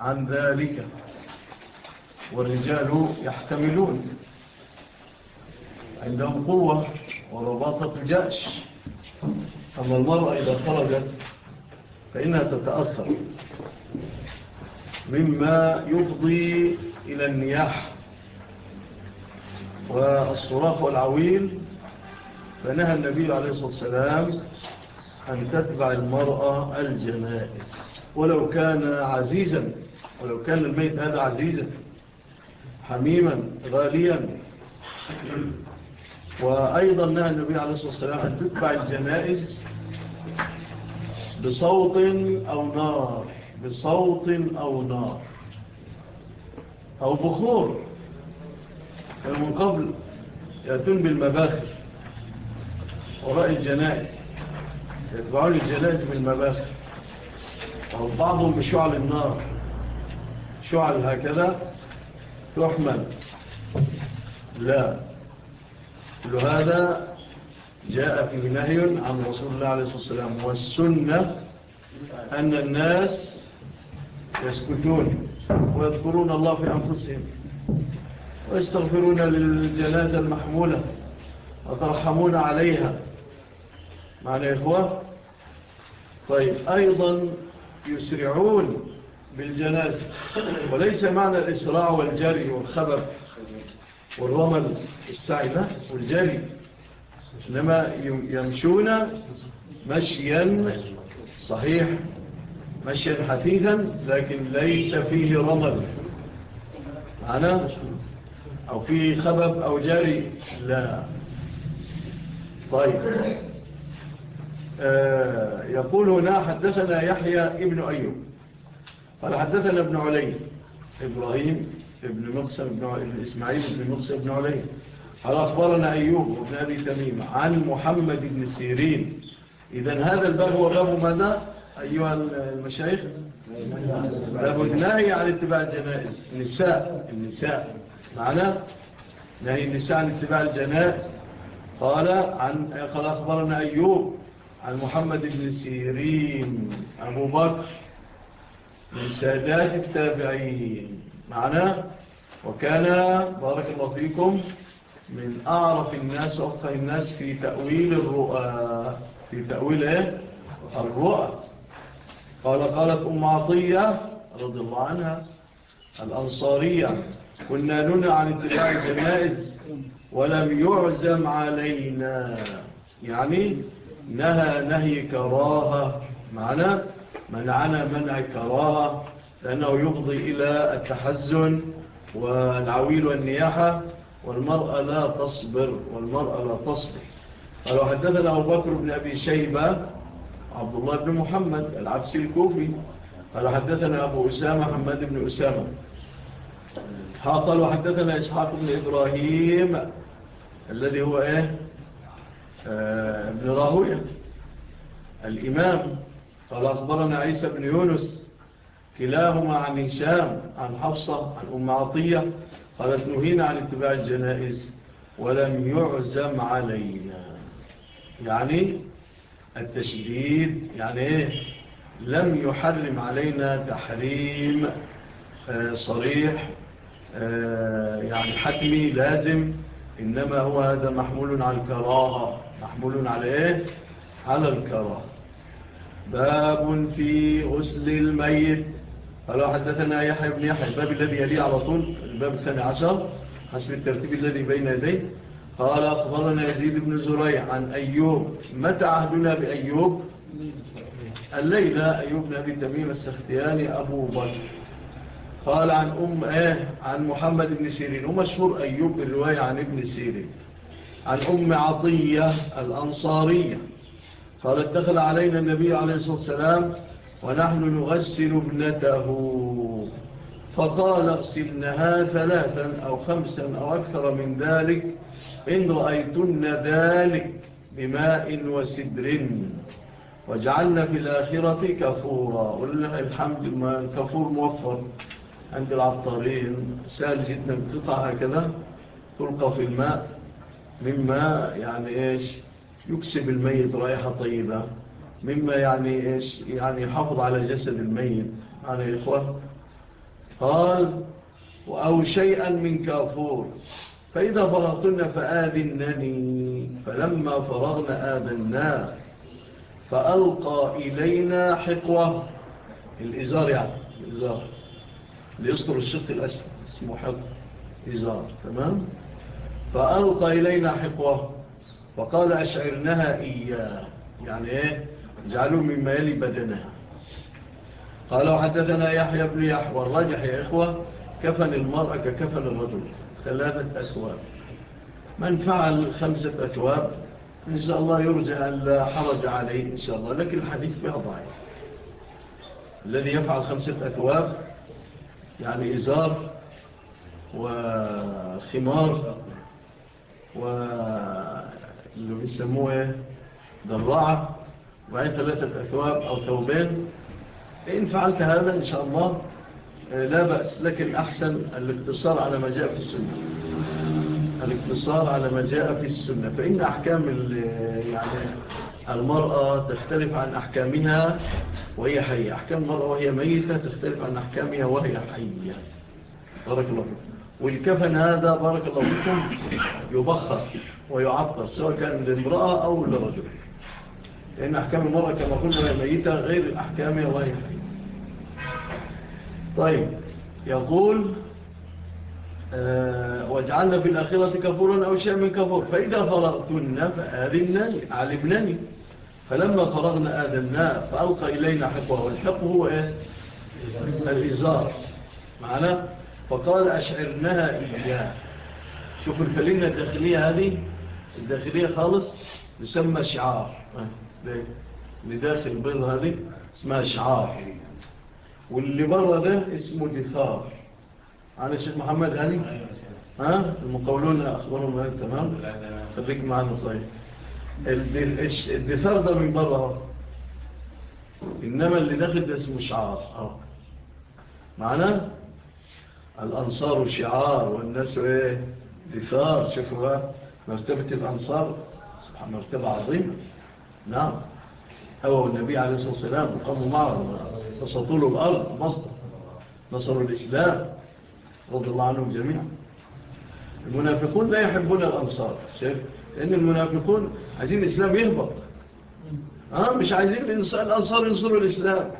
عن ذلك والرجال يحتملون عندهم قوة ورباطة الجأش أما المرأة إذا خرجت فإنها تتأثر مما يفضي إلى النياح. والصراخ والعويل فنهى النبي عليه الصلاة والسلام أن تتبع المرأة الجنائز. ولو كان عزيزا ولو كان الميت هذا عزيزا حميما غاليا. وأيضا نهى النبي عليه الصلاة والسلام أن تتبع الجنائز بصوت أو نار بصوت أو نار أو بخور من قبل يأتون بالمباخر وراء الجنائز يتبعون الجنائز بالمباخر. أو بعضهم بشعل النار. شعل هكذا تحمل لا لهذا جاء فيه نهي عن رسول الله عليه الصلاة والسلام والسنة أن الناس يسكتون ويذكرون الله في أنفسهم ويستغفرون للجنازة المحمولة وترحمون عليها معنى إخوة طيب أيضا يسرعون بالجنازة. وليس معنى الإسراع والجري والخبر والرمل السعي والجري. إنما يمشون مشيا صحيح مشيا حثيثا لكن ليس فيه رمل. معنى؟ أو فيه خبب أو جري؟ لا. طيب. آه، يقول هنا حدثنا يحيى ابن أيوب. قال حدثنا ابن علي إبراهيم ابن مقسم ابن إسماعيل ابن مقسم ابن علي. قال أخبرنا أيوب ابن أبي تميم عن محمد بن سيرين. إذن هذا الباب هو باب ماذا؟ أيها المشايخ باب النهي عن اتباع الجنائز. النساء النساء. معنا نهي النساء عن اتباع الجنائز. قال عن قال أخبرنا أيوب عن محمد بن سيرين أبو بكر. من سادات التابعين. معنا؟ وكان بارك الله فيكم من أعرف الناس وأفقه الناس في تأويل الرؤى. في تأويل إيه؟ الرؤى. قال قالت أم عطية رضي الله عنها الأنصارية كنا ننع عن اتباع الجنائز ولم يعزم علينا. يعني نهى نهي كراهة معناه منعنا منع الكراهة لأنه يفضي إلى التحزن والعويل والنياحة والمرأة لا تصبر والمرأة لا تصبر. قالوا حدثنا أبو بكر بن أبي شيبة عبد الله بن محمد العبس الكوفي. قالوا حدثنا أبو أسامة حمد بن أسامة. قالوا حدثنا إسحاق بن إبراهيم الذي هو إيه؟ آه، ابن راهوية. الإمام قال أخبرنا عيسى بن يونس كلاهما عن هشام عن حفصة عن أم عطية قالت نهينا عن اتباع الجنائز ولم يعزم علينا. يعني التشديد يعني إيه لم يحرم علينا تحريم آه، صريح آه، يعني حتمي لازم إنما هو هذا محمول على الكراهة محمول على إيه على الكراهة. باب في غسل الميت. قالوا حدثنا يحيى بن يحيى الباب الذي يليه على طول الباب الثاني عشر حسب الترتيب الذي بين يديه. قال أخبرنا يزيد بن زريع عن أيوب متى عهدنا بأيوب؟ الليلة أيوب بن أبي تميم السختياني أبو بكر. قال عن أم آه عن محمد بن سيرين. ومشهور أيوب الرواية عن ابن سيرين. عن أم عطية الأنصارية. قال اتخل علينا النبي عليه الصلاة والسلام ونحن نغسل ابنته. فقال اغسلنها ثلاثا أو خمسا أو أكثر من ذلك إن رأيتن ذلك بماء وسدر. وجعلنا في الآخرة كفورا. قلنا الحمد لله كفور موفر عند العطارين. سهل جدا بتطع هكذا تلقى في الماء. مما يعني إيش؟ يكسب الميت رائحة طيبة مما يعني إيش؟ يعني يحافظ على جسد الميت. يعني إخوة قال أو شيئا من كافور فإذا فرغتن فآذنني فلما فرغنا آذنا فألقى إلينا حقوة. الإزار يعني الإزار. ليصدر الشق الأسفل اسمه حق إزار تمام؟ فألقى إلينا حقوة. وقال أشعرنها إياه. يعني إيه؟ جعلوا مما يلي بدنها. قالوا حدثنا يحيى بن يحوى. الرجح يا إخوة كفن المرأة ككفن الرجل. ثلاثة أثواب. من فعل خمسة أثواب إن شاء الله يرجع الحرج عليه إن شاء الله. لكن الحديث فيها ضعيف. الذي يفعل خمسة أثواب يعني إزار وخمار و اللي بيسموه إيه ضراعة وعين ثلاثة أثواب أو ثوبين إن فعلت هذا إن شاء الله لا بأس لكن أحسن الاقتصار على ما جاء في السنة الاقتصار على ما جاء في السنة فإن أحكام يعني المرأة تختلف عن أحكامها وهي حية أحكام المرأة وهي ميتة تختلف عن أحكامها وهي حية بارك الله فيكم والكفن هذا بارك الله فيكم يبخر ويعطر سواء كان للمرأة أو للرجل. لأن أحكام المرأة كما قلنا ميتة غير أحكام الله. طيب يقول واجعلنا وجعلنا في الأخيرة كفورا أو شيء من كفور. فإذا فرأتنا فآذنني علمنني فلما فرغنا آذنا فألقى إلينا حقه والحق هو إيه؟ الإزار. معنا فقال أشعرناها إياه. شوف الفلنة الداخلية هذه. الداخلية خالص يسمى شعار لداخل البيض هذه اسمها شعار واللي بره ده اسمه دثار على الشيخ محمد هاني ها المقاولون اخبارهم هاني تمام خليك معنا طيب الدثار ده من بره انما اللي داخل ده اسمه شعار معنا الانصار شعار والناس إيه دثار شوفوا بقى مرتبة الأنصار سبحان مرتبة عظيمة نعم. هو النبي عليه الصلاة والسلام وقاموا معه وسطوا له الأرض مصدر نصروا الإسلام رضي الله عنهم جميعا. المنافقون لا يحبون الأنصار شايف؟ لأن المنافقون عايزين الإسلام يهبط. آه مش عايزين الأنصار ينصروا الإسلام.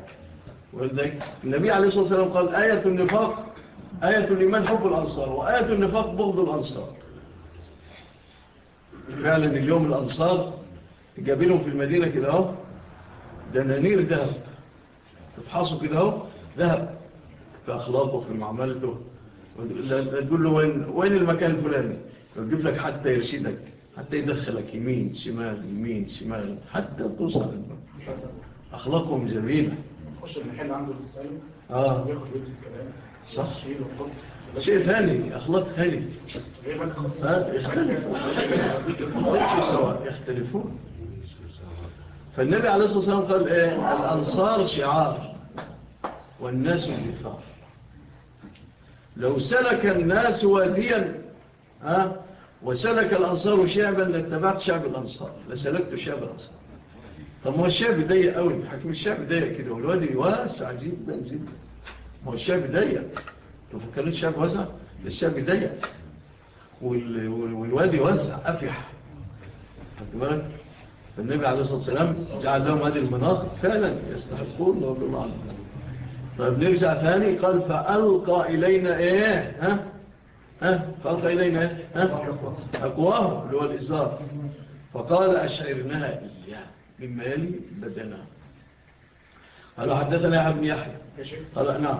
ولذلك النبي عليه الصلاة والسلام قال آية النفاق آية الإيمان حب الأنصار وآية النفاق بغض الأنصار. فعلا اليوم الأنصار جابلهم في المدينة كده أهو. دنانير ذهب. تفحصوا كده أهو. ذهب. في أخلاقه في معاملته. تقول له وين, وين المكان الفلاني؟ يجيب لك حتى يرشدك. حتى يدخلك يمين شمال يمين شمال. حتى توصل. أخلاقهم جميلة. يخش المحل عنده في السلم. آه. الكلام. صح. شيء ثاني أخلاق ثاني. يختلفون. فالنبي عليه الصلاة والسلام قال إيه؟ الأنصار شعار والناس جثار لو سلك الناس واديا ها؟ وسلك الأنصار شعبا لاتبعت شعب الأنصار لسلكت شعب الأنصار. طب هو الشعب ضيق قوي حكم الشعب ضيق كده والوادي واسع جدا جدا. هو الشعب ضيق. لو كان الشعب واسع؟ الشعب ضيق والوادي واسع أفيح. خد بالك؟ فالنبي عليه الصلاة والسلام جعل لهم هذه المناطق فعلا يستحقون رب العالمين طيب نرجع ثاني؟ قال فألقى إلينا إيه؟ ها؟ ها؟ فألقى إلينا إيه؟ ها؟ أقواه اللي هو الإزار. فقال أشعرناها إياه مما يلي بدنها قالوا حدثنا يا ابن يحيى. قال نعم.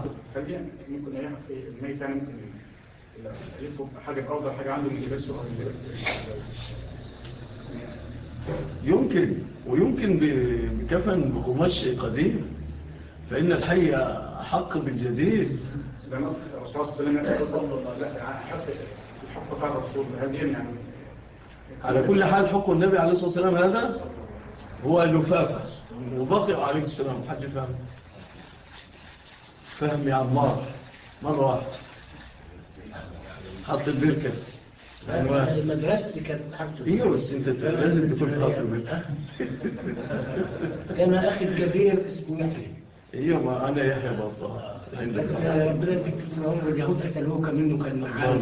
ممكن نعمل في الميت ممكن حاجة أفضل حاجة عنده من أو يمكن ويمكن بكفن بقماش قديم فإن الحي حق بالجديد. على كل حال حق النبي عليه الصلاة والسلام هذا هو اللفافة. وبقي عليه السلام حد فهم. فهم يا عمار مرة واحدة. حط البركة مدرستي كانت حاجته أيوه بس أنت لازم تكون خاطر منها كان أخي الكبير اسمه يحيى. أيوه ما أنا يحيى بطه ربنا يديك في العمر اليهود هو كان منه كان معاه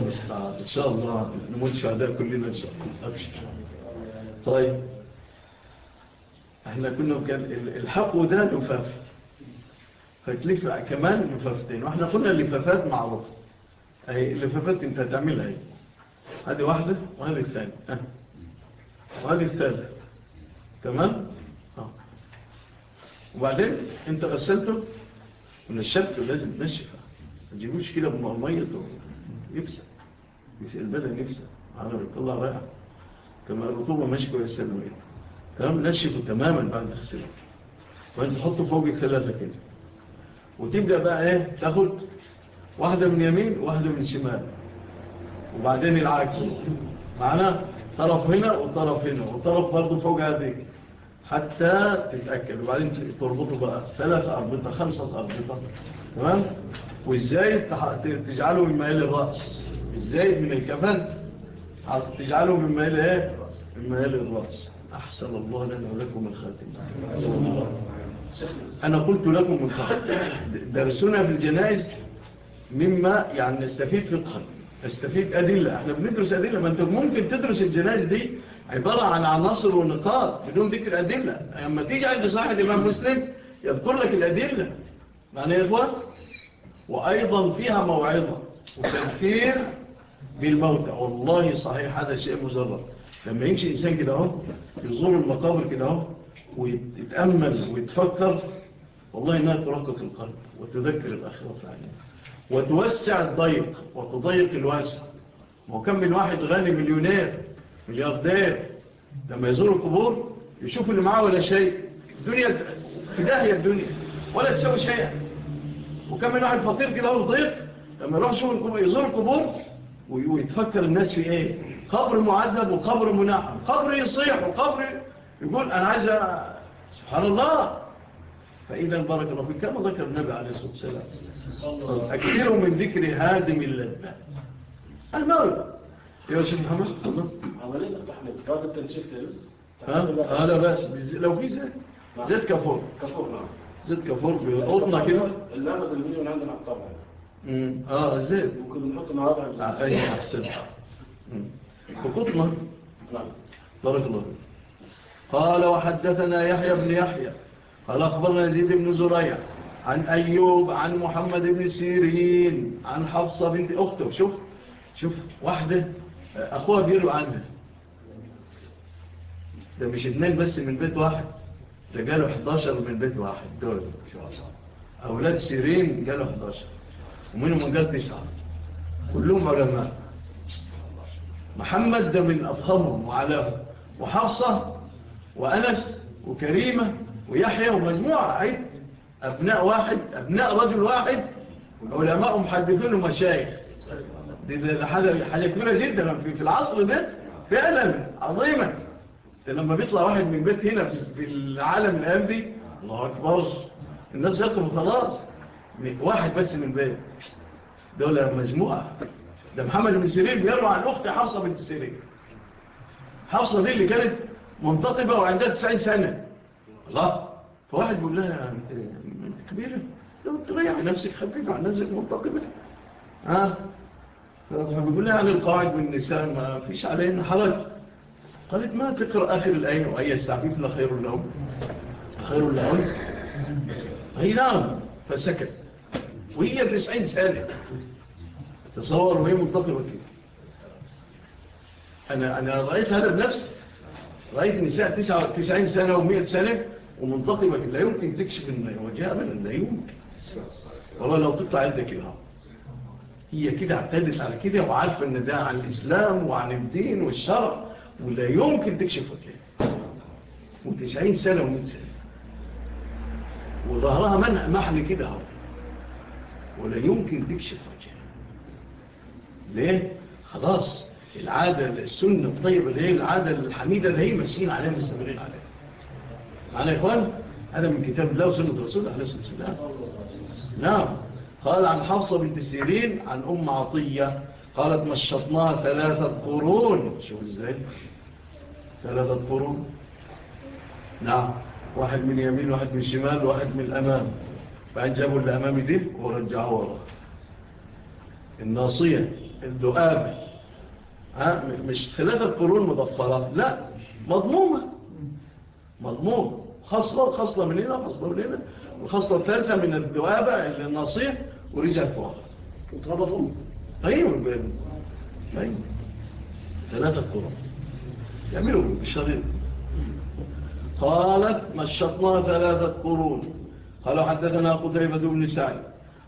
إن شاء الله نموت شهداء كلنا إن شاء الله. طيب. إحنا كنا كان الحق ده لفاف. فتلف كمان لفافتين وإحنا قلنا اللفافات معروفة اهي اللفافات انت هتعملها اهي. هذه واحدة وهذه الثانية. وهذه الثالثة. تمام؟ أه. وبعدين انت غسلته ونشفته لازم تنشفه ما تجيبوش كده بمية يفسد البدن يفسد. على الله رائع. كما الرطوبة ماشي كويسة. وإيه تمام نشفه تماما بعد الغسل وأنت تحطه فوق الثلاثة كده. وتبدأ بقى إيه؟ تاخد واحدة من يمين واحدة من شمال. وبعدين العكس. معنا طرف هنا وطرف هنا. وطرف برضه فوق هذه. حتى تتأكد. وبعدين تربطه بقى ثلاث أربطة خمسة أربطة. تمام؟ وإزاي تجعله من مايل الرأس. إزاي؟ من الكفن. تجعله من مايل إيه؟ من مايل الرأس. أحسن الله لنا ولكم الخاتمة أنا قلت لكم الخاتم درسنا في الجنائز مما يعني نستفيد في القرن نستفيد أدلة. إحنا بندرس أدلة. ما أنت ممكن تدرس الجنائز دي عبارة عن عناصر ونقاط بدون ذكر أدلة. أما تيجي عند صاحب الإمام مسلم يذكر لك الأدلة. معنى يا إخوان؟ وأيضا فيها موعظة وتأثير بالموتى. والله صحيح هذا شيء مجرد. لما يمشي إنسان كده أهو يزور المقابر كده أهو ويتأمل ويتفكر والله إنها ترقق القلب وتذكر الأخيرة فعلا يعني. وتوسع الضيق وتضيق الواسع وكم من واحد غني مليونير ملياردير لما يزور القبور يشوف اللي معاه ولا شيء. الدنيا في داهية الدنيا ولا تسوي شيء وكم من واحد فقير كده هو ضيق لما يروح يزور القبور ويتفكر الناس في إيه؟ قبر معذب وقبر مناحم قبر يصيح وقبر يقول أنا عايز سبحان الله. فإذا البركة ربي كما ذكر النبي عليه الصلاة والسلام. أكثر من ذكر هادم اللذة. الموت. يا شيخ محمد. عملية أحمد بعد التنشيف هذا بس. لو في زيت. زيت كفور كفور نعم زيت كفور بقطنا كده. اللعبة المية من عندنا على الطبع آه زيت. ممكن نحط النهارده أيوه أحسن. بكتلة نعم. بارك الله قال وحدثنا يحيى بن يحيى. قال أخبرنا يزيد بن زريع عن أيوب عن محمد بن سيرين عن حفصة بنت أخته. شوف شوف واحدة أخوها بيروا عنها. ده مش اتنين بس من بيت واحد ده جاله 11 من بيت واحد. دول أولاد سيرين جاله 11 ومنهم جال تسعة. كلهم علماء. محمد ده من أفهمهم وعلاهم وحفصة وأنس وكريمة ويحيى ومجموعة عيد أبناء واحد أبناء رجل واحد علماء محدثون ومشايخ. ده حاجة, كبيرة جدا في, العصر ده فعلا عظيمة لما بيطلع واحد من بيت هنا في العالم الأيام دي الله أكبر. الناس يقروا خلاص واحد بس من بيت. دولة مجموعة. ده محمد بن سيرين بيروى عن أخت حفصة بن سيرين. حفصة دي اللي كانت منتطبة وعندها 90 سنة. الله. فواحد بيقول لها كبيرة لو تريح نفسك خفيفه عن نفسك منتطبة ها؟ فبيقول لها عن القاعد والنساء ما فيش علينا حرج. قالت ما تقرأ آخر الآية. وآية السعفيف لا خير لهم. خير لهم. أي نعم. فسكت. وهي 90 سنة. تصور وهي منتقبة كده أنا, أنا رأيت هذا بنفسي رأيت نساء 99 سنة و100 سنة ومنتقبة كده لا يمكن تكشف وجهها أبدا لا يمكن. والله لو تطلع عندها كده هي كده اعتدت على كده وعارفة أن ده عن الإسلام وعن الدين والشرع ولا يمكن تكشف وجهها و90 سنة و100 سنة. وظهرها محل كده ولا يمكن تكشف وجهها ليه؟ خلاص العادة السنة الطيبة ليه العادة الحميدة اللي هي ماشيين عليها مستمرين عليها. معنا يا إخوان؟ هذا من كتاب الله وسنة رسول عليه الصلاة والسلام. نعم. قال عن حفصة بنت سيرين عن أم عطية قالت مشطناها ثلاثة قرون. شوف إزاي. ثلاثة قرون. نعم. واحد من يمين واحد من شمال واحد من الأمام. فعن جابوا اللي أمامي دي ورجعوا الله الناصية. الدؤابة مش ثلاثة قرون مضفرة. لا مضمومة. مضمومة خصلة خصلة من هنا وخصلة من هنا الخصلة الثالثة من الدؤابة اللي النصيح ورجع فوق وتربطهم طيب. طيب. ثلاثة قرون. يعملوا بالشريط. قالت مشطنا ثلاثة قرون. قالوا حدثنا قتيبة بن سعيد.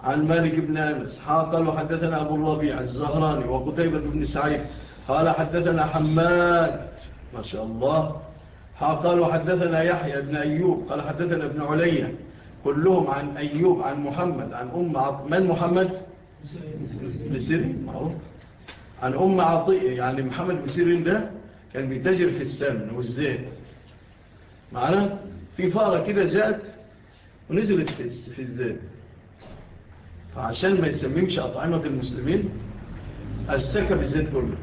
عن مالك بن أنس قال وحدثنا أبو الربيع الزهراني وقتيبة بن سعيد قال حدثنا حماد. ما شاء الله. قال وحدثنا يحيى بن أيوب. قال حدثنا ابن عليا. كلهم عن أيوب عن محمد عن أم عط... من محمد؟ بسيرين معروف. عن أم عطية يعني محمد بسيرين ده كان بيتاجر في السمن والزيت. معنا؟ في فارة كده جاءت ونزلت في الزيت. فعشان ما يسميهمش أطعمة المسلمين السكة بالزيت كله.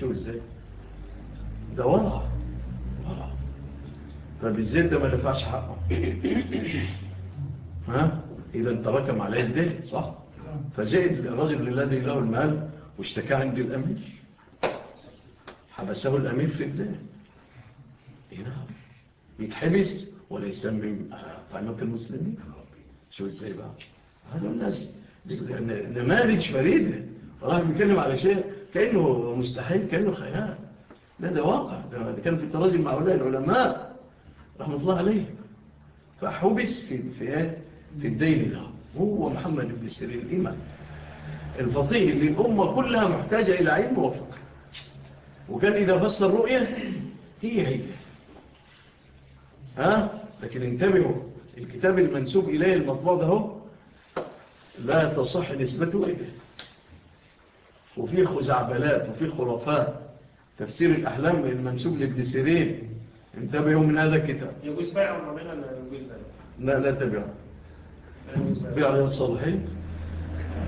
شو إزاي. ده ورع. ورع. طب الزيت ده ما دفعش حقه. ها؟ إذا تركم عليه الدين صح؟ فجاء الرجل الذي له المال واشتكى عند الأمير. حبسه الأمير في الدين. إيه نعم يتحبس ولا يسمم طعمة المسلمين؟ شو إزاي بقى. هذول الناس. نماذج فريدة والله يتكلم على شيء كأنه مستحيل كأنه خيال لا ده واقع. هذا كان في التراجم مع أولئي العلماء رحمة الله عليه فحبس في إيه؟ في الدين ده. هو محمد بن سرين الإيمان. الفطيه اللي الأمة كلها محتاجة إلى علم وفق وكان إذا فصل الرؤية هي هي. ها؟ لكن انتبهوا الكتاب المنسوب إليه المطبوع ده هو لا تصح نسبته إليه وفي خزعبلات وفي خرافات. تفسير الأحلام المنسوب لابن سيرين انتبهوا من هذا الكتاب. يجوز بيع الرمينة لا يجوز لا لا تبيع بيع رياض صالحين.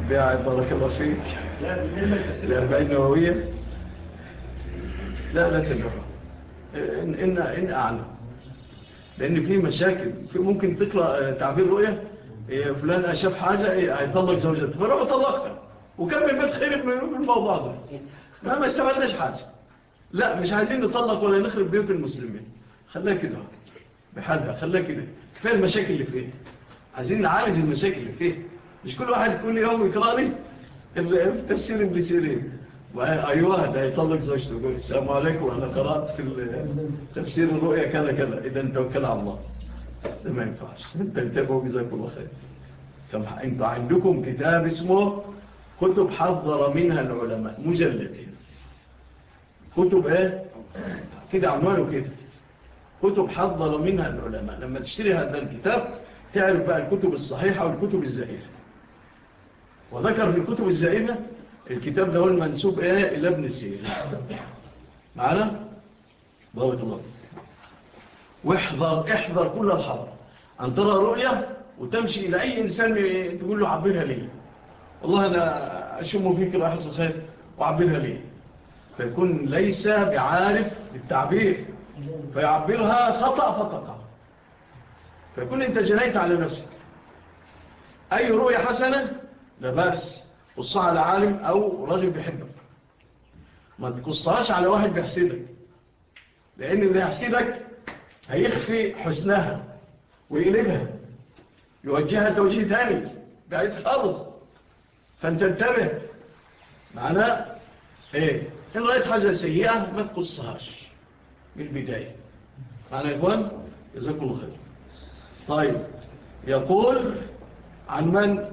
بيع بارك الله فيك. الأربعين نووية. لا لا تبيع إن, إن, إن أعلم. لأن في مشاكل. فيه ممكن تقرأ تعبير رؤية؟ إيه، فلان أشاف حاجة يطلق هيطلق زوجته. فلو طلقها. وكمل بيت خيرك من الموضوع ده ما ما استفدناش حاجة. لا مش عايزين نطلق ولا نخرب بيوت المسلمين. خليها كده. بحالها خليها كده. كفاية المشاكل اللي فيه عايزين نعالج المشاكل اللي فيه مش كل واحد كل يوم يقرأني تفسير ابن سيرين أيوه ده هيطلق زوجته. يقول السلام عليكم أنا قرأت في تفسير الرؤيا كذا كذا. اذا توكل على الله. ما ينفعش انت انتبهوا جزاكم الله خير طب أنتوا عندكم كتاب اسمه كتب حذر منها العلماء مجلدين. كتب إيه؟ كده عنوانه كده. كتب حذر منها العلماء. لما تشتري هذا الكتاب تعرف بقى الكتب الصحيحة والكتب الزائفة. وذكر في الكتب الزائفة الكتاب ده هو المنسوب إيه؟ إلى ابن معانا؟ بارك الله فيك. واحذر احذر كل الحظ. أن ترى رؤية وتمشي إلى أي إنسان تقول له عبرها ليه والله أنا أشم فيك رائحة الخير وعبرها ليه فيكون ليس بعارف للتعبير. فيعبرها خطأ فقط. فيكون أنت جنيت على نفسك. أي رؤية حسنة لا بأس. قصها على عالم أو رجل بيحبك. ما تقصهاش على واحد بيحسدك. لأن اللي يحسدك هيخفي حسنها ويقلبها يوجهها توجيه ثاني بعيد خالص فانت انتبه معناه إيه؟ إن رأيت حاجة سيئة ما تقصهاش. من البداية. معنى إخوان؟ جزاكم الله خير. طيب. يقول عن من؟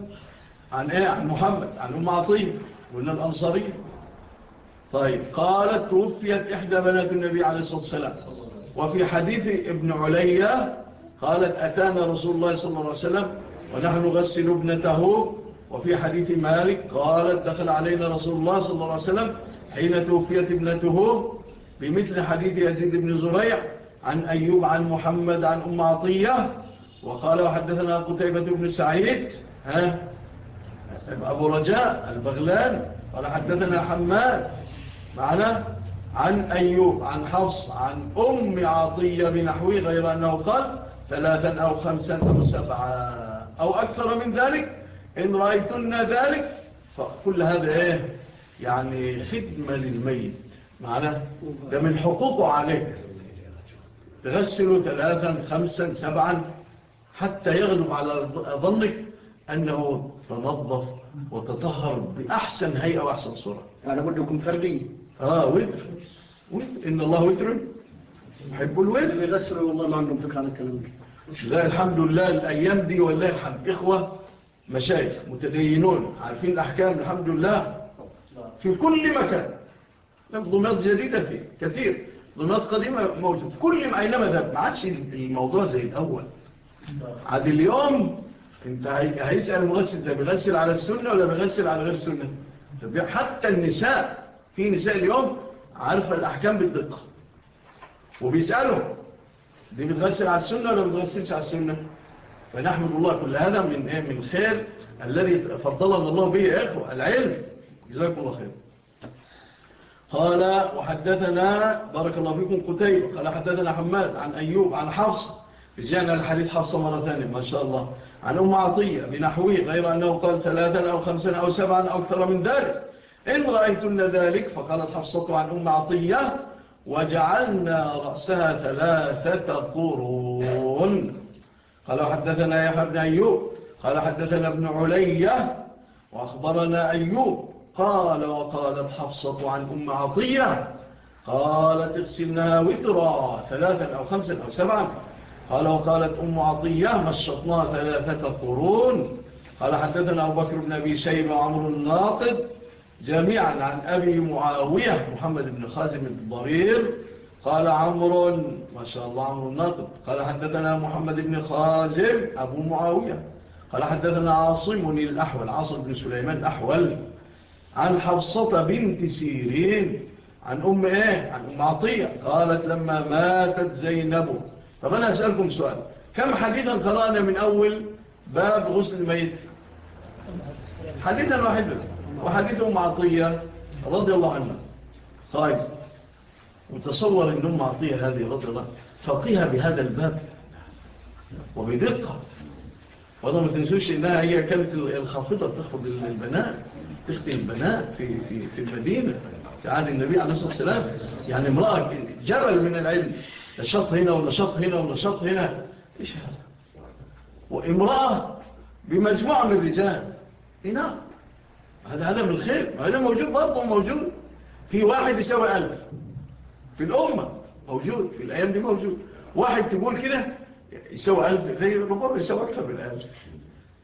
عن إيه؟ عن محمد عن أم عطية قلنا الأنصارية. طيب. قالت توفيت إحدى بنات النبي عليه الصلاة والسلام. وفي حديث ابن عليا قالت أتانا رسول الله صلى الله عليه وسلم ونحن نغسل ابنته. وفي حديث مالك قالت دخل علينا رسول الله صلى الله عليه وسلم حين توفيت ابنته بمثل حديث يزيد بن زريع عن أيوب عن محمد عن أم عطية. وقال وحدثنا قتيبة بن سعيد ها أبو رجاء البغلان قال حدثنا حماد. معنا عن أيوب عن حفص عن أم عطية بنحوه غير أنه قال ثلاثا أو خمسا أو سبعا أو أكثر من ذلك. إن رأيتنا ذلك فكل هذا إيه؟ يعني خدمة للميت. معناه ده من حقوقه عليك. تغسله ثلاثا خمسا سبعا حتى يغلب على ظنك أنه تنظف وتطهر بأحسن هيئة وأحسن صورة. يعني بد يكون فردي آه وتر وتر إن الله وتر يحب الوتر يغسل والله ما عندهم فكرة عن الكلام ده. لا الحمد لله الأيام دي والله الحمد. إخوة مشايخ متدينون عارفين الأحكام الحمد لله. في كل مكان. ضمات جديده فيه كثير. ضمات قديمة موجودة. في كل ما أينما ذهب. ما عادش الموضوع زي الأول. عاد اليوم انت هيسأل المغسل ده بيغسل على السنة ولا بيغسل على غير سنة؟ حتى النساء في نساء اليوم عارفة الأحكام بالدقة وبيسألهم دي بتغسل على السنة ولا بتغسلش على السنة؟ فنحمد الله كل هذا من إيه؟ من خير الذي فضلنا الله به يا إخوة العلم. جزاكم الله خير. قال وحدثنا بارك الله فيكم قتيبة. قال حدثنا حماد عن أيوب عن حفص. رجعنا الحديث حفص مرة ثانية ما شاء الله. عن أم عطية بنحوه غير أنه قال ثلاثا أو خمسا أو سبعا أو أكثر من ذلك. إن رأيتن ذلك فقالت حفصة عن أم عطية وجعلنا رأسها ثلاثة قرون. قال حدثنا يا ابن أيوب قال حدثنا ابن علية وأخبرنا أيوب قال وقالت حفصة عن أم عطية قالت اغسلناها وترا ثلاثا أو خمسا أو سبعا. قال وقالت أم عطية مشطناها ثلاثة قرون. قال حدثنا أبو بكر بن أبي شيبة وعمر الناقد جميعا عن أبي معاوية محمد بن خازم الضرير قال عمر ما شاء الله عمر الناطب قال حدثنا محمد بن خازم أبو معاوية قال حدثنا عاصم الأحول عاصم بن سليمان الأحول عن حفصة بنت سيرين عن أم إيه عن أم عطية قالت لما ماتت زينب. طب أنا أسألكم سؤال كم حديثا قرأنا من أول باب غسل الميت؟ حديثا واحد بس. وحاجته مع عطية رضي الله عنها طيب وتصور أن أم عطية هذه رضي الله فقيها بهذا الباب. وبدقة. وده ما تنسوش إنها هي كانت الخافضة تخفض البنات تخطي البنات في, في, في المدينة. في عهد النبي عليه الصلاة والسلام. يعني امرأة جبل من العلم. نشط هنا ونشط هنا ونشط هنا. إيش هذا؟ وامرأة بمجموعة من الرجال. هنا هذا هذا من الخير. هذا موجود برضه موجود. في واحد يسوي ألف. في الأمة موجود في الأيام دي موجود. واحد تقول كده يسوي ألف غير ربما يسوي أكثر من ألف.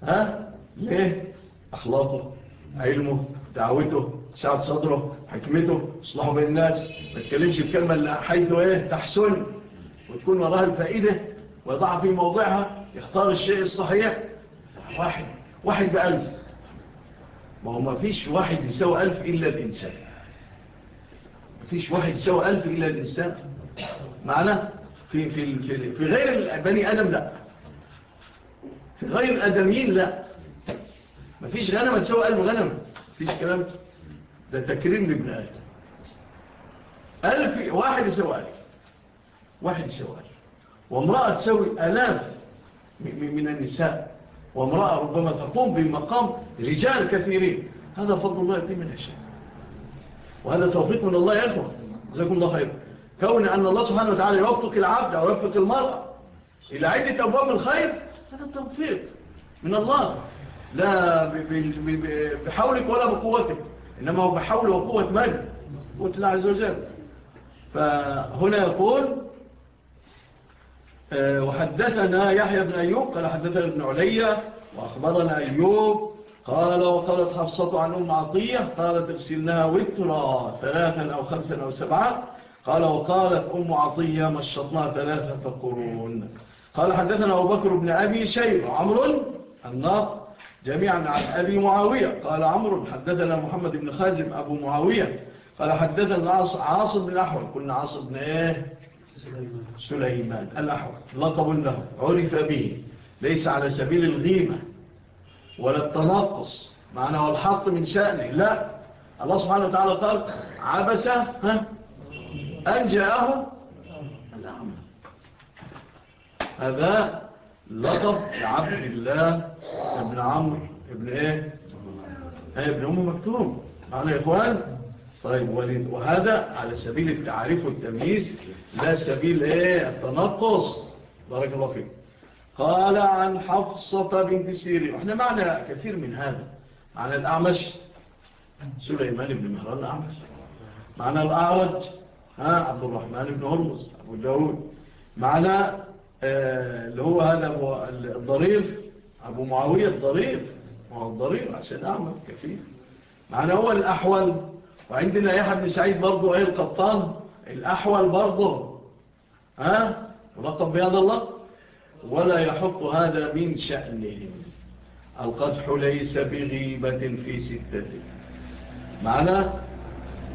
ها؟ ليه؟ أخلاقه علمه دعوته ساعة صدره حكمته اصلاحه بين الناس. ما تكلمش الكلمة اللي حيث إيه؟ تحسن. وتكون وراها الفائدة ويضع في موضعها يختار الشيء الصحيح. واحد واحد بألف. ما هو ما فيش واحد يساوي ألف إلا الإنسان ما فيش واحد يساوي ألف إلا الإنسان معنا في, في, في, في غير بني آدم لا. في غير آدمين لا. ما فيش غنمة تساوي ألف غنمة فيش كلام. ده تكريم لابن آدم. ألف واحد يساوي ألف. واحد يساوي ألف. وامرأة تساوي ألاف من النساء. وامرأة ربما تقوم بمقام رجال كثيرين. هذا فضل الله يأتي من الشيء وهذا توفيق من الله يا أزاكم جزاكم الله خير. كون أن الله سبحانه وتعالى يوفق العبد أو يوفق المرأة إلى عدة أبواب الخير هذا توفيق من الله. لا بحولك ولا بقوتك إنما هو بحول وقوة من؟ قوة الله عز وجل. فهنا يقول آه، وحدثنا يحيى بن أيوب قال حدثنا ابن عليا وأخبرنا أيوب قال وقالت حفصة عن أم عطية قالت اغسلناها وترا ثلاثا أو خمسا أو سبعا. قال وقالت أم عطية مشطنا ثلاثة قرون قال حدثنا أبو بكر بن أبي شيب عمر الناق جميعا عن أبي معاوية. قال عمر حدثنا محمد بن خازم أبو معاوية. قال حدثنا عاصم بن أحوال كنا عاصم بن إيه؟ سليمان. الأحوال. لقب له. عرف به. ليس على سبيل الغيمة ولا التناقص. معنى والحط من شأنه. لا. الله سبحانه وتعالى قال عبس أن جاءه الأعمى هذا لقب لعبد الله ابن عمرو. ابن إيه؟, إيه، ابن أم مكتوم. معنى يا إخوان طيب وليد وهذا على سبيل التعريف والتمييز لا سبيل إيه التنقص بارك الله فيك. قال عن حفصة بنت سيري إحنا معنا كثير من هذا. معنا الأعمش. سليمان بن مهران الأعمش. معنا الأعرج. ها عبد الرحمن بن هرمز أبو جاود معنا آه، اللي هو هذا هو الضرير أبو معاوية الضرير هو الضرير عشان أعمل كثير معنا هو الأحول. وعندنا يحيى بن سعيد برضه إيه القطان الأحول برضه ها؟ رقم بياض الله. ولا يحط هذا من شأنهم القدح ليس بغيبة في ستة. معنا؟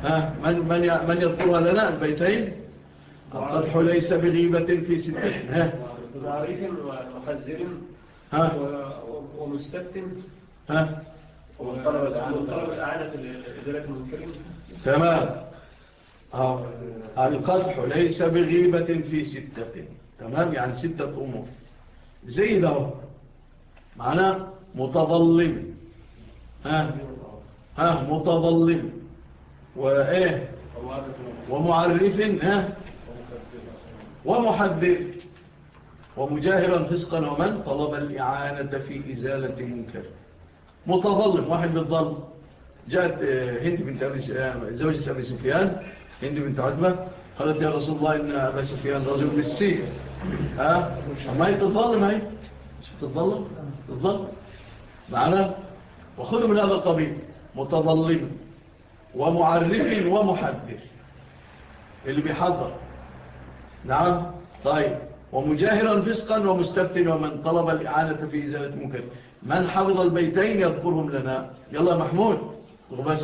ها؟ من, من, من يذكرها لنا؟ البيتين؟ القدح ليس بغيبة في ستة. ها؟ ها؟ ومستفتن ها؟ تمام. آه، القدح ليس بغيبة في ستة. تمام؟ يعني ستة أمور. زي ده معنى متظلم. ها؟ ها؟ متظلم. وايه ومعرف ها؟ ومحذر. ومجاهرا فسقا. ومن طلب الإعانة في إزالة منكر. متظلم واحد بالظلم جاءت آه، هند بنت زوجة أبي سفيان هند بنت عدمة قالت يا رسول الله إن أبي سفيان رجل بالسيء ها؟ ما تظلم هاي تظلم؟ تظلم. معنا وخذوا من هذا القبيل. متظلم ومعرف ومحذر. اللي بيحذر. نعم؟ طيب. ومجاهرا فسقا ومستفتن ومن طلب الإعانة في إزالة مكلف من حفظ البيتين يذكرهم لنا. يلا محمود بس.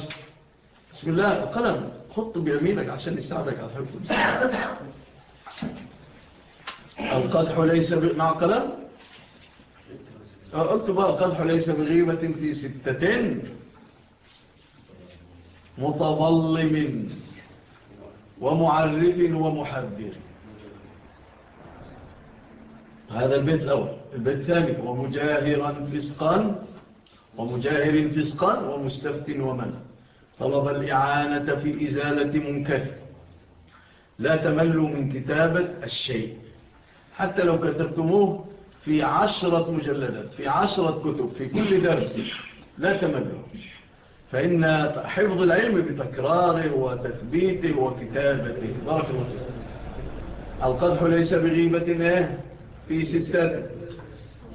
بسم الله القلم. خط بيمينك عشان يساعدك على حفظ القدح ليس ب... مع قلم؟ آه، قلت بقى القدح ليس بغيبة في ستة. متظلم ومعرف ومحذر. هذا البيت الأول. البيت الثالث ومجاهرا فسقا ومجاهر فسقا ومستفت ومن. طلب الإعانة في إزالة منكر. لا تملوا من كتابة الشيء. حتى لو كتبتموه في عشرة مجلدات في عشرة كتب في كل درس لا تملوا. فإن حفظ العلم بتكراره وتثبيته وكتابته. بارك الله القدح ليس بغيبة إيه؟ في ستات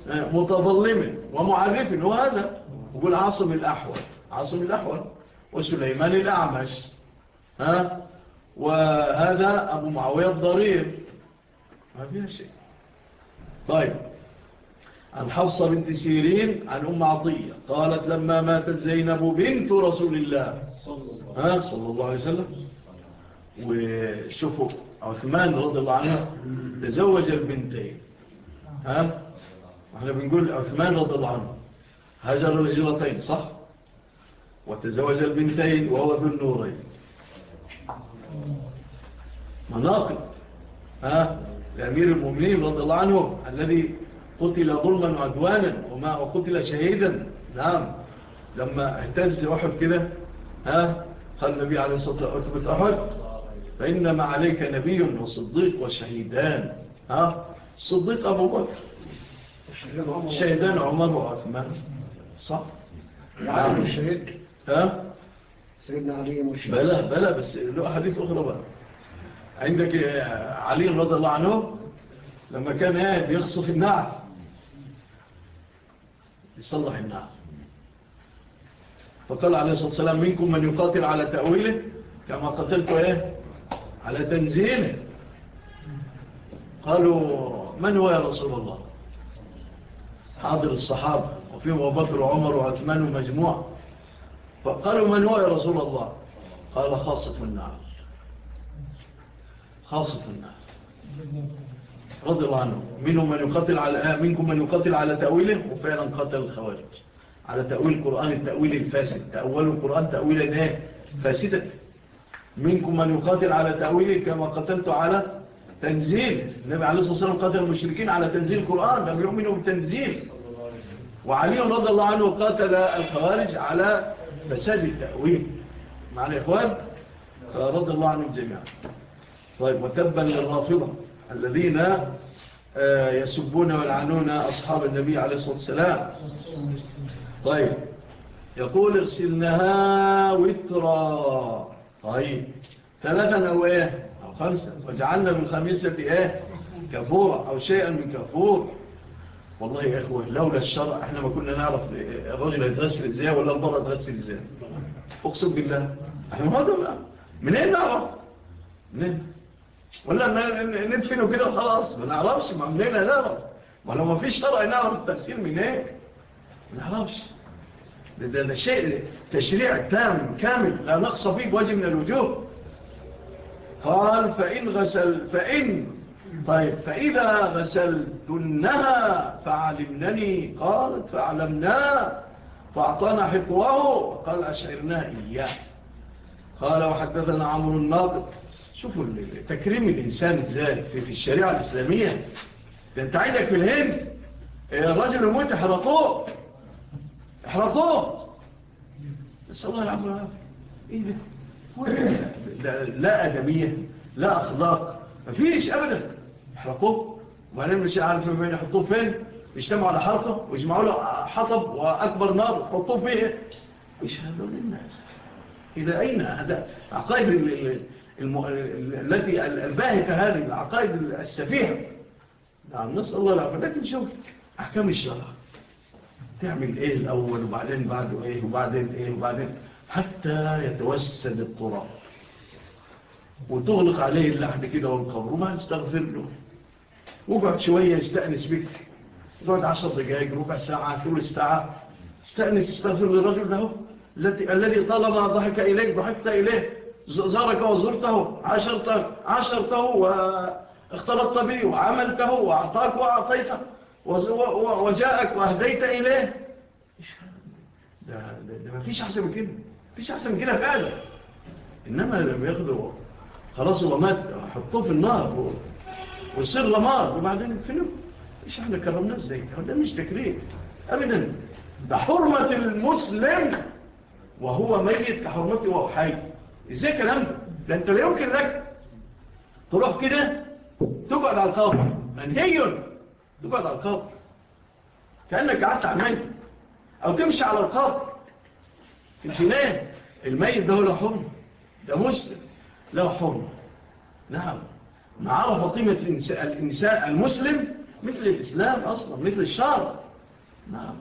آه، متظلم ومعرف هو هذا. يقول عاصم الأحول عاصم الأحول وسليمان الأعمش ها؟ وهذا أبو معاوية الضرير. ما فيها شيء. طيب. عن حفصة بنت سيرين عن أم عطية قالت لما ماتت زينب بنت رسول الله. ها؟ صلى الله عليه وسلم. وشوفوا عثمان رضي الله عنه تزوج البنتين. ها؟ إحنا بنقول عثمان رضي الله عنه هجر الهجرتين صح؟ وتزوج البنتين وهو ذو النورين. مناقب. ها؟ لأمير المؤمنين رضي الله عنه الذي قتل ظلما وعدوانا وما وقتل شهيدا. نعم. لما اهتز أحد كده ها؟ قال النبي عليه الصلاة والسلام أحد؟ فإنما عليك نبي وصديق وشهيدان. ها؟ الصديق أبو بكر. سيدان عمر وعثمان صح يعني مشرك ها سيدنا علي مشهد بلا بلا بس له حديث أخرى بقى عندك علي رضي الله عنه لما كان قاعد يقصف النعل يصلح النعل فقال عليه الصلاة والسلام منكم من يقاتل على تأويله كما قتلت إيه على تنزيله قالوا من هو يا رسول الله حاضر الصحابة وفيهم بكر وعمر وعثمان ومجموعة فقالوا من هو يا رسول الله؟ قال خاصة النار. خاصة النار. رضي الله عنه. منهم من يقتل على آه، منكم من يقتل على تأويله وفعلا قتل الخوارج. على تأويل القرآن التأويل الفاسد. تأولوا القرآن تأويلا إيه؟ فاسدة. منكم من يقاتل على تأويله كما قتلت على تنزيل. النبي عليه الصلاة والسلام قاتل المشركين على تنزيل القرآن لم يؤمنوا بالتنزيل وعلي رضي الله عنه قاتل الخوارج على فساد التأويل. مع الإخوان رضي الله عنهم جميعا. طيب وتبا للرافضة الذين آه، يسبون ويلعنون أصحاب النبي عليه الصلاة والسلام. طيب يقول اغسلناها وترا. طيب ثلاثا أو إيه؟ خمسة وجعلنا من خميسة إيه؟ كفورة أو شيئا من كفور. والله يا إخوة لولا الشرع إحنا ما كنا نعرف الرجل يتغسل إزاي ولا البرة يتغسل إزاي. أقسم بالله إحنا ما من منين نعرف؟ منين؟ ولا ندفنه كده وخلاص. ما نعرفش. ما منين نعرف؟ ولو ما فيش شرع نعرف التغسيل منين إيه؟ ما نعرفش. ده, ده, ده شيء تشريع تام كامل لا نقص فيه بوجه من الوجوه. قال فإن غسل فإن طيب فإذا غسلتنها فعلمنني قالت فعلمنا فأعطانا حقوه قال أشعرنا إياه قال وحدثنا عمر الناقض شوفوا تكريم الإنسان إزاي في الشريعة الإسلامية. ده أنت عندك في الهند؟ إيه، الرجل الموت احرطوه احرطوه نسأل الله العفو إيه ده؟ لا أدمية لا أخلاق مفيش أبدا. حرقوه وبعدين مش عارف فين يحطوه فين؟ يجتمعوا على حرقة ويجمعوا له حطب وأكبر نار ويحطوه فيه مش هذول الناس إلى أين هذا؟ عقائد التي الباهتة هذه العقائد السفيهة. نعم نسأل الله العافية. لكن شوف أحكام الشرع. تعمل إيه الأول وبعدين بعده إيه وبعدين إيه وبعدين حتى يتوسد التراب. وتغلق عليه اللحن كده والقبر وما يستغفر له. وبعد شوية يستأنس بك بعد عشر دقائق ربع ساعة ثلث ساعة. استأنس استغفر للرجل له الذي طالما ضحك إليك ضحكت إليه. زارك وزرته عشرته, عشرته واختلطت به وعملته وأعطاك وأعطيته وجاءك وأهديت إليه. ده, ده, ده ما فيش أحسن من كده. فيش أحسن من كده فعلا. إنما لما ياخده خلاص هو مات حطوه في النار وصير لمار وبعدين يدفنوه. مش إحنا كرمناه إزاي؟ ده مش تكريم. أبدا ده حرمة المسلم وهو ميت كحرمته وهو حي. إزاي كلام ده؟ ده أنت لا يمكن لك تروح كده تقعد على القبر منهي. تقعد على القبر كأنك قعدت على المنهي أو تمشي على القبر الجنان الميت ده له حرمة ده مسلم. له حرمة نعم. معرفه قيمة الإنسان المسلم مثل الإسلام أصلا مثل الشعر نعم.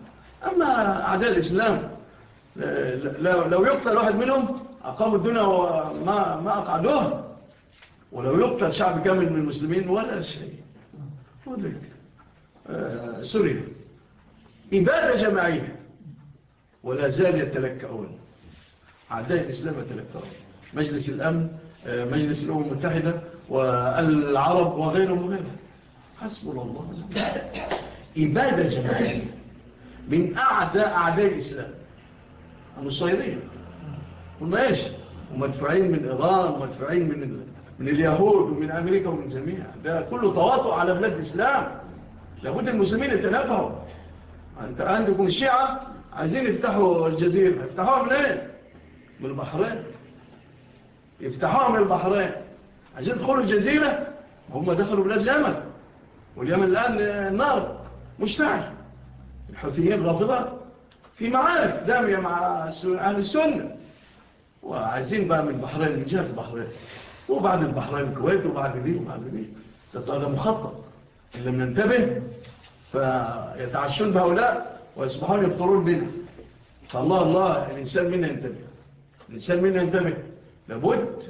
أما أعداء الإسلام لو يقتل واحد منهم أقاموا الدنيا وما ما أقعدوها. ولو يقتل شعب كامل من المسلمين ولا شيء. خذ آه، سوريا. إبادة جماعية. ولا زال يتلكؤون. أعداء الإسلام يتلكؤون. مجلس الأمن آه، مجلس الأمم المتحدة والعرب وغيرهم وغيرهم. حسبنا الله إبادة جماعية من أعداء أعداء الإسلام. النصيرية قلنا إيش؟ ومدفعين من إيران ومدفعين من من اليهود ومن أمريكا ومن جميع. ده كله تواطؤ على بلاد الإسلام. لابد المسلمين يتنبهوا أنت عندكم الشيعة عايزين يفتحوا الجزيرة. يفتحوها منين؟ من البحرين. يفتحوها من البحرين. عايزين يدخلوا الجزيرة؟ هم دخلوا بلاد اليمن. واليمن الآن نار مشتعل الحوثيين رافضة. في معارف دامية مع أهل السنة وعايزين بقى من البحرين من جهة البحرين. وبعد البحرين الكويت وبعد دي وبعد دي. هذا مخطط. إن لم ننتبه. فيتعشون بهؤلاء. ويصبحون يفطرون بنا الله الله الإنسان منا ينتبه الإنسان منا ينتبه لابد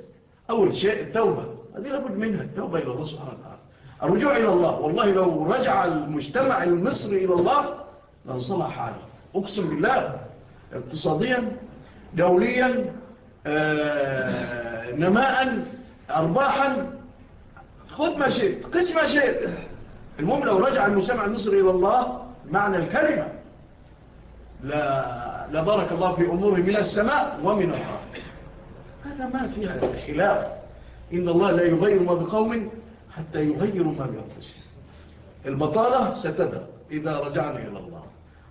أول شيء التوبة. هذه لابد منها التوبة إلى الله سبحانه وتعالى. الرجوع إلى الله. والله لو رجع المجتمع المصري إلى الله لنصلح حاله أقسم بالله اقتصاديا دوليا آه، نماء أرباحا. خذ ما شئت قس ما شئت. المهم لو رجع المجتمع المصري إلى الله معنى الكلمة. لبارك الله في أموره من السماء ومن الأرض. هذا ما فيها خلاف إن الله لا يغير ما بقوم حتى يغير ما بأنفسهم. البطالة ستذهب إذا رجعنا إلى الله.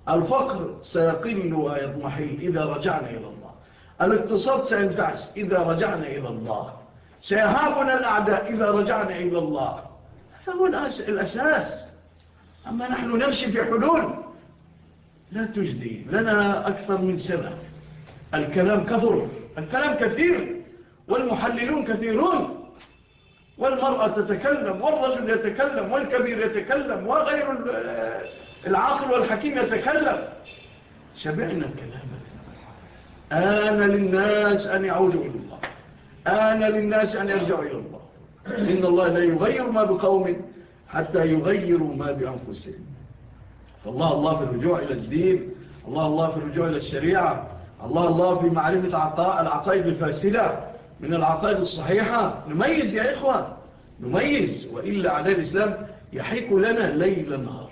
الفقر سيقل ويضمحل إذا رجعنا إلى الله. الاقتصاد سينتعش إذا رجعنا إلى الله. سيهابنا الأعداء إذا رجعنا إلى الله. هذا هو الأساس. أما نحن نمشي في حلول لا تجدي لنا أكثر من سنة الكلام كثر الكلام كثير والمحللون كثيرون والمرأة تتكلم والرجل يتكلم والكبير يتكلم وغير العاقل والحكيم يتكلم. سمعنا الكلام. آن للناس أن يعودوا إلى الله. آن للناس أن يرجعوا إلى الله. إن الله لا يغير ما بقوم حتى يغيروا ما بأنفسهم. فالله الله في الرجوع إلى الدين الله الله في الرجوع إلى الشريعة الله الله في معرفة العقائد الفاسدة من العقائد الصحيحة. نميز يا إخوة نميز. وإلا على الإسلام يحيك لنا ليل نهار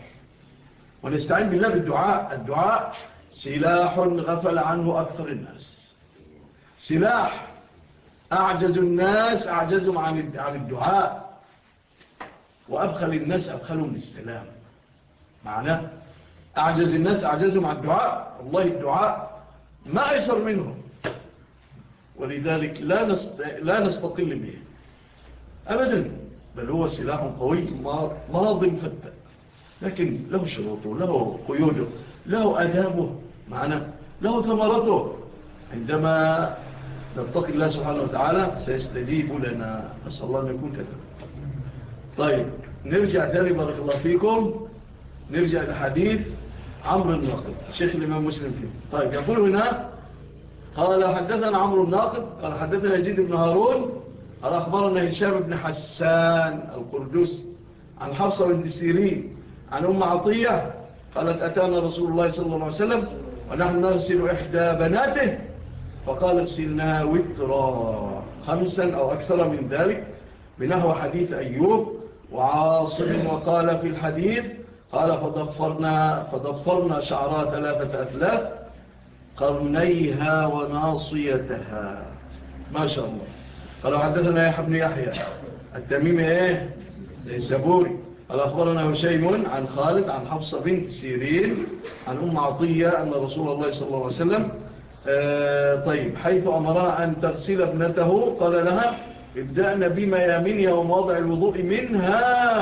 ونستعين بالله بالدعاء. الدعاء سلاح غفل عنه أكثر الناس. سلاح أعجز الناس أعجزهم عن الدعاء. وأبخل الناس أبخلهم بالسلام. معناه أعجز الناس أعجزهم عن الدعاء. والله الدعاء ما أيسر منهم ولذلك لا, نست... لا نستقل به. أبدا. بل هو سلاح قوي مرض فتا لكن له شروطه له قيوده له أدابه معنا له ثمرته. عندما نتقي الله سبحانه وتعالى سيستجيب لنا. أسأل الله أن يكون كذلك. طيب نرجع ثاني بارك الله فيكم. نرجع لحديث عمرو الناقد شيخ الإمام مسلم فيه. طيب يقول هنا قال حدثنا عمرو الناقد قال حدثنا يزيد بن هارون قال أخبرنا هشام بن حسان القردوس عن حفصة بن سيرين عن أم عطية قالت أتانا رسول الله صلى الله عليه وسلم ونحن نرسل إحدى بناته فقال ارسلنا وترا. خمسا أو أكثر من ذلك بنهو حديث أيوب وعاصم وقال في الحديث قال فضفرنا, فضفرنا شعرها ثلاثة أثلاث قرنيها وناصيتها. ما شاء الله. قالوا حدثنا يا بن يحيى. التميم إيه؟ الزبوري. قال أخبرنا هشيم عن خالد عن حفصة بنت سيرين عن أم عطية أن رسول الله صلى الله عليه وسلم آه، طيب حيث أمرها أن تغسل ابنته قال لها ابدأنا بما يامنها وموضع الوضوء منها.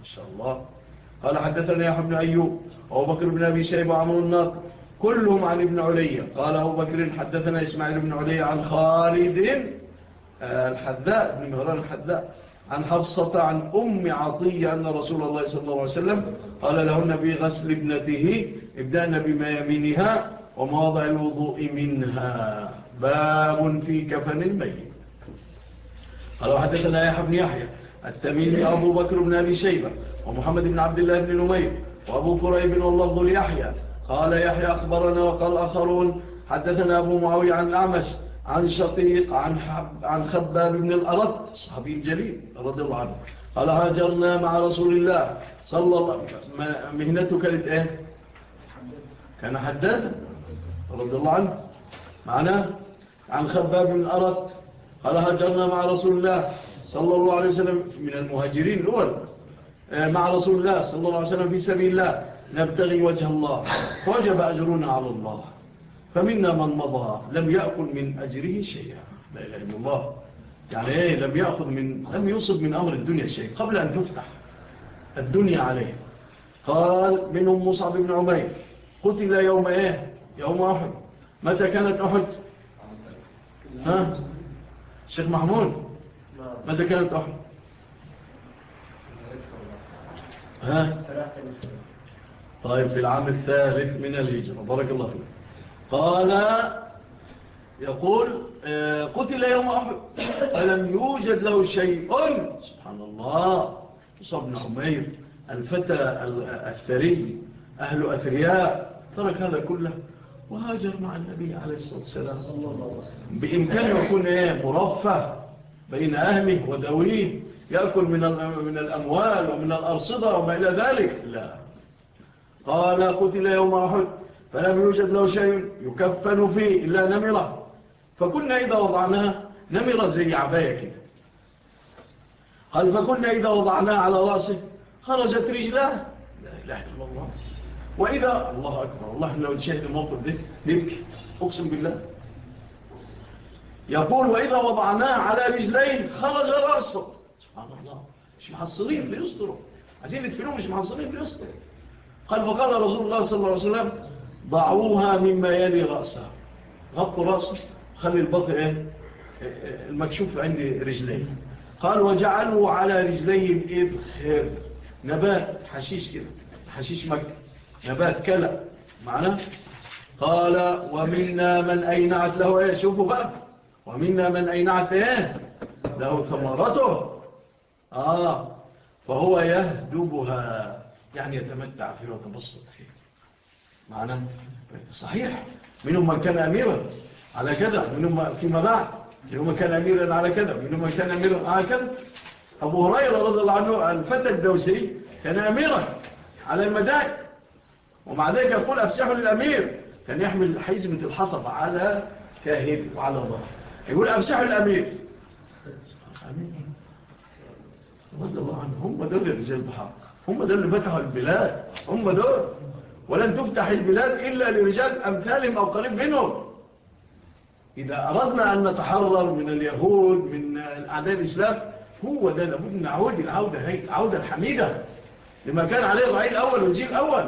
ما شاء الله. قال حدثنا يا بن أيوب أبو بكر بن أبي شيب وعمر الناق كلهم عن ابن علي. قال أبو بكر حدثنا إسماعيل بن علي عن خالد الحذاء بن مهران الحذاء عن حفصة عن أم عطية أن رسول الله صلى الله عليه وسلم قال لهن في غسل ابنته ابدأنا بما يمينها ومواضع الوضوء منها. باب في كفن الميت. قال وحدثنا يا بن يحيى التميمي أبو بكر بن أبي شيبة ومحمد بن عبد الله بن نمير وأبو كريب واللفظ ذو قال يحيى أخبرنا وقال آخرون حدثنا أبو معاوية عن الأعمش عن شقيق عن عن خباب بن الأرد صحابي الجليل رضي الله عنه. قال هاجرنا مع رسول الله صلى الله مهنته كانت إيه؟ كان حداد رضي الله عنه. معنا عن خباب بن الأرد قال هاجرنا مع رسول الله صلى الله عليه وسلم من المهاجرين الأول. آه، مع رسول الله صلى الله عليه وسلم في سبيل الله نبتغي وجه الله. وجب أجرنا على الله. فمنا من مضى لم يأكل من أجره شيئا. لا إله إلا الله. يعني إيه لم يأخذ من لم يصب من أمر الدنيا شيء قبل أن تفتح الدنيا عليه. قال منهم مصعب بن عمير قتل يوم إيه؟ يوم أحد. متى كانت أحد؟ ها؟ الشيخ محمود متى كانت أحد؟ ها؟ طيب في العام الثالث من الهجرة. بارك الله فيك. قال يقول آه، قتل يوم أحد. ألم يوجد له شيء؟ سبحان الله. مصاب بن عمير الفتى الأثري أهل أثرياء ترك هذا كله وهاجر مع النبي عليه الصلاة والسلام. بإمكانه يكون إيه؟ مرفه بين أهله ودويه. يأكل من من الأموال ومن الأرصدة وما إلى ذلك؟ لا. قال قتل يوم أحد فلم يوجد له شيء يكفن فيه إلا نمرة. فكنا إذا وضعناها نمرة زي عباية كده. قال فكنا إذا وضعناها على رأسه خرجت رجلاه. لا إله إلا الله. وإذا الله أكبر الله لو نشاهد الموقف ده نبكي. أقسم بالله. يقول وإذا وضعناها على رجلين خرج رأسه. سبحان الله مش محصرين بيصدروا عايزين يدفنوه مش محصرين بيصدروا قال فقال رسول الله صلى الله عليه وسلم ضعوها مما يلي رأسها غطوا رأسه خلي البطن إيه المكشوف عند رجليه قال وجعلوا على رجليه الإبخر نبات حشيش كده حشيش مك نبات كلا معنا قال ومنا من أينعت له إيه شوفوا بقى ومنا من أينعت إيه له ثمرته آه فهو يهدبها يعني يتمتع في ويتبسط فيه معنى صحيح. منهم من كان أميرا على كذا منهم فيما بعد. منهم من كان أميرا على كذا منهم من كان أميرا على كذا. أبو هريرة رضي الله عنه الفتى الدوسي كان أميرا على المدائن. ومع ذلك يقول أفسحوا للأمير. كان يحمل حزمة الحطب على كاهب وعلى الله. يقول أفسحوا للأمير. أمين رضوا عنه هم دول رجال البحار هم دول اللي فتحوا البلاد هم دول. ولن تفتح البلاد إلا لرجال أمثالهم أو قريب منهم. إذا أردنا أن نتحرر من اليهود من الأعداء الإسلام هو ده لابد أن نعود العودة هي العودة الحميدة لما كان عليه الرعي الأول والجيل الأول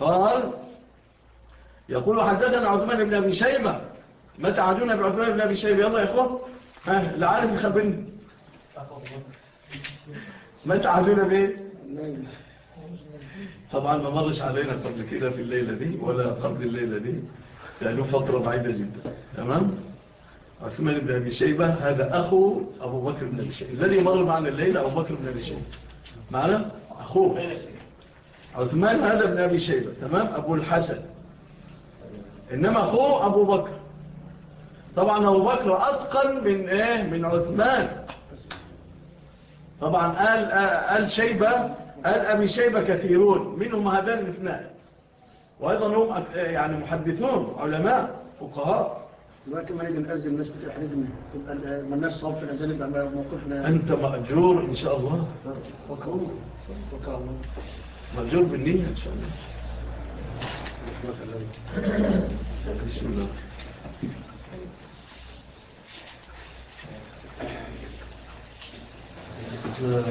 قال يقول حدثنا عثمان بن أبي شيبة متى عدونا بعثمان بن أبي شيبة؟ يلا يا إخوة. ها لعارف يخبرني ما تعالون بيه طبعا ما مرش علينا قبل كده في الليلة دي ولا قبل الليلة دي لأنه فترة بعيدة جدا. تمام؟ عثمان بن أبي شيبة هذا أخو أبو بكر بن أبي شيبة. الذي مر معنا الليلة أبو بكر بن أبي شيبة. معنا أخوه. عثمان هذا بن أبي شيبة. تمام؟ أبو الحسن. إنما أخوه أبو بكر. طبعا أبو بكر أتقن من إيه؟ من عثمان. طبعا قال, قال شيبة قال أبي شيبة كثيرون منهم هذان الإثنان. وأيضا هم يعني محدثون علماء فقهاء. دلوقتي ما نيجي نأذن في الحديث من الناس صاب في الأذان يبقى موقفنا. أنت مأجور إن شاء الله. وكرم وكرم مأجور بالنية إن شاء الله. بسم الله. le,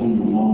الله الله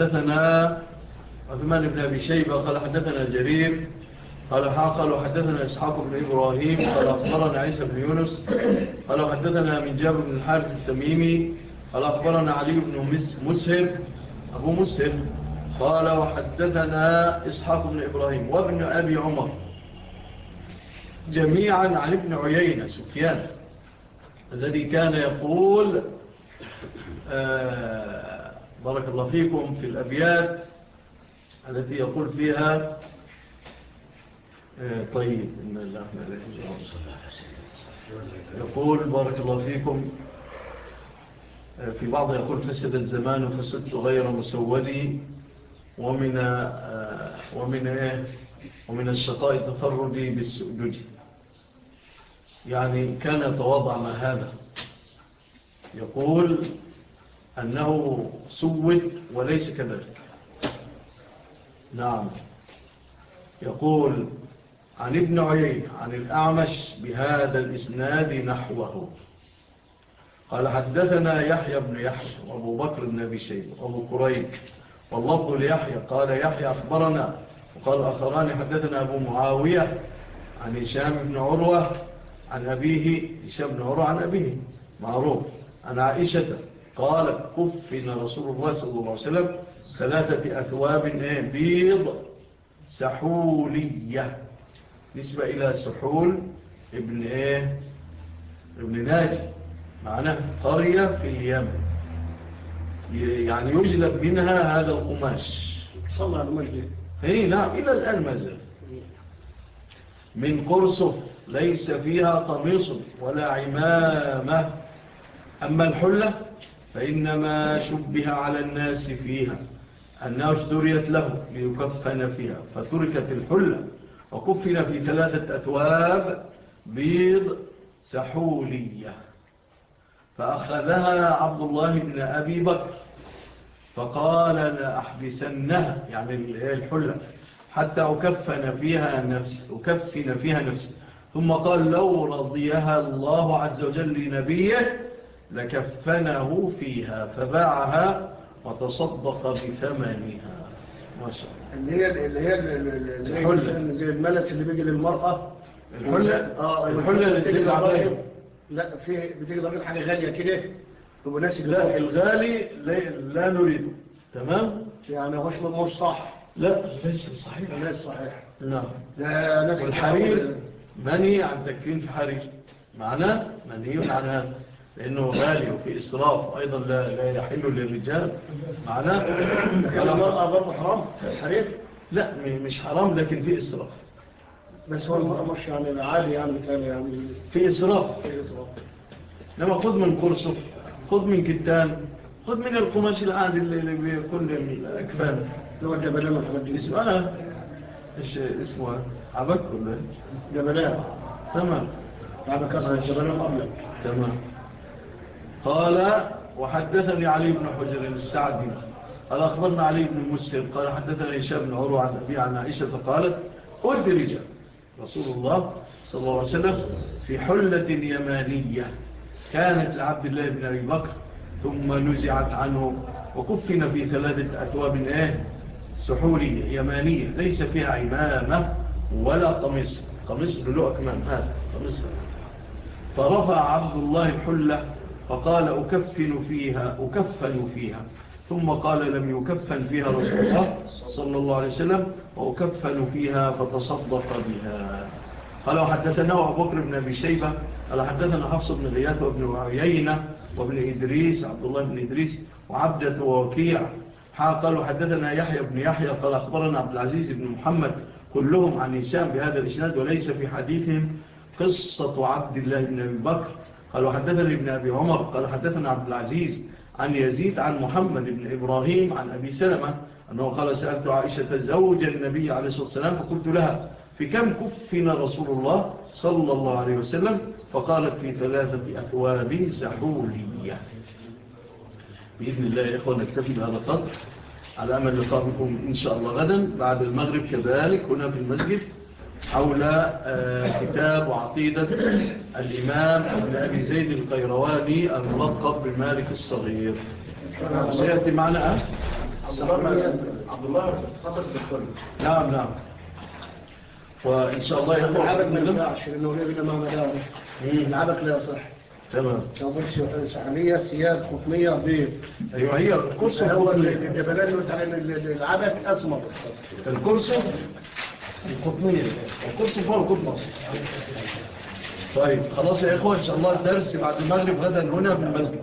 حدثنا عثمان بن أبي شيبة قال حدثنا جرير قال قال وحدثنا إسحاق بن إبراهيم قال أخبرنا عيسى بن يونس قال حدثنا من جابر بن الحارث التميمي قال أخبرنا علي بن مسهب أبو مسهب قال وحدثنا إسحاق بن إبراهيم وابن أبي عمر. جميعا عن ابن عيينة سفيان الذي كان يقول آه، بارك الله فيكم في الأبيات التي يقول فيها آه، طيب إن الله يقول بارك الله فيكم آه، في بعض يقول فسد الزمان فسدت غير مسودي ومن آه، ومن إيه؟ ومن الشقاء تفردي بالسؤدد. يعني كان تواضع ما هذا. يقول أنه سود وليس كذلك. نعم. يقول عن ابن عيين عن الأعمش بهذا الإسناد نحوه. قال حدثنا يحيى بن يحيى وأبو بكر بن أبي شيب وأبو كريك واللفظ ليحيى. قال يحيى أخبرنا. وقال أخران حدثنا أبو معاوية عن هشام بن عروة عن أبيه. هشام بن عروة عن أبيه. معروف. عن عائشة قال كفنا رسول الله صلى الله عليه وسلم ثلاثة أثواب بيض سحولية. نسبة إلى سحول ابن إيه؟ ابن ناجي. معناه قرية في اليمن. يعني يجلب منها هذا القماش. صلى المجد اي نعم إلى الآن ما زال. من قرصف ليس فيها قميص ولا عمامة. أما الحلة فإنما شبه على الناس فيها أنها اشتريت له ليكفن فيها فتركت الحلة وكفن في ثلاثة أثواب بيض سحولية. فأخذها عبد الله بن أبي بكر فقال لأحبسنها يعني الحلة حتى أكفن فيها نفس أكفن فيها نفس. ثم قال لو رضيها الله عز وجل لنبيه لكفنه فيها فباعها وتصدق بثمنها. ما شاء الله. اللي هي اللي هي زي الملس اللي بيجي للمرأة. الحلة؟ آه الحلة اللي بتيجي للراجل لا في بتيجي للراجل حاجة غالية كده. بمناسبة لا الغالي. لا, لا نريده تمام؟ يعني هو اسمه مش صح. لا ليس صحيح. ليس صحيح. نعم. لا والحرير مني عن تكفين في حرير. معناه مني عن هذا. لأنه غالي وفي إسراف أيضا لا, لا يحل للرجال. معناه على مرأة برضه حرام؟ حريف؟ لا مش حرام لكن في إسراف بس هو المرأة مش يعني عالي يعني كان يعني في إسراف في إسراف لما خذ من كرسف خذ من كتان خذ من القماش العادي اللي بكل الأكفان. لو جبلان محمد اسمه أنا إيش اسمه؟ عبك ولا؟ جبلان. تمام. عبك أصلا جبلان أبيض تمام. قال وحدثني علي بن حجر السعدي قال أخبرنا علي بن مسلم قال حدثني هشام بن عروة عن أبي عن عائشة فقالت أدرج رسول الله صلى الله عليه وسلم في حلة يمانية كانت لعبد الله بن أبي بكر ثم نزعت عنه وكفن في ثلاثة أثواب آه سحورية يمانية ليس فيها عمامة ولا قميص قميص بلو أكمام هذا قميص. فرفع عبد الله الحلة فقال أكفن فيها أكفن فيها. ثم قال لم يكفن فيها رسول الله صلى الله عليه وسلم وأكفن فيها فتصدق بها. قال حدثنا أبو بكر بن أبي شيبة قال حدثنا حفص بن غياث وابن عيينة وابن إدريس عبد الله بن إدريس وعبدة ووكيع. قال وحدثنا يحيى بن يحيى قال أخبرنا عبد العزيز بن محمد كلهم عن إنسان بهذا الإسناد وليس في حديثهم قصة عبد الله بن أبي بكر. قال وحدثنا ابن أبي عمر قال حدثنا عبد العزيز عن يزيد عن محمد بن إبراهيم عن أبي سلمة أنه قال سألت عائشة زوج النبي عليه الصلاة والسلام فقلت لها في كم كفنا رسول الله صلى الله عليه وسلم؟ فقالت في ثلاثة أكواب سحولية بإذن الله يا إخوة نكتفي بهذا القدر. على أمل لقاءكم إن شاء الله غدا بعد المغرب كذلك هنا في المسجد. حول آه، كتاب عقيدة الإمام ابن أبي زيد القيرواني الملقب بالمالك الصغير. سيأتي معنا عبد الله عبد الله نعم نعم. وإن شاء الله يكون لعبك ما ينفعش لأنه بنا مع مدارك لعبك لا يصح تمام. نعم، نعم. نعم. شعبية سياد قطنية بيض أيوة هي الكرسي هو الجبلان العبك أسمر الكرسي القطنية الكرسي فوق القطن طيب خلاص يا إخوة إن شاء الله الدرس بعد المغرب غدا هنا في المسجد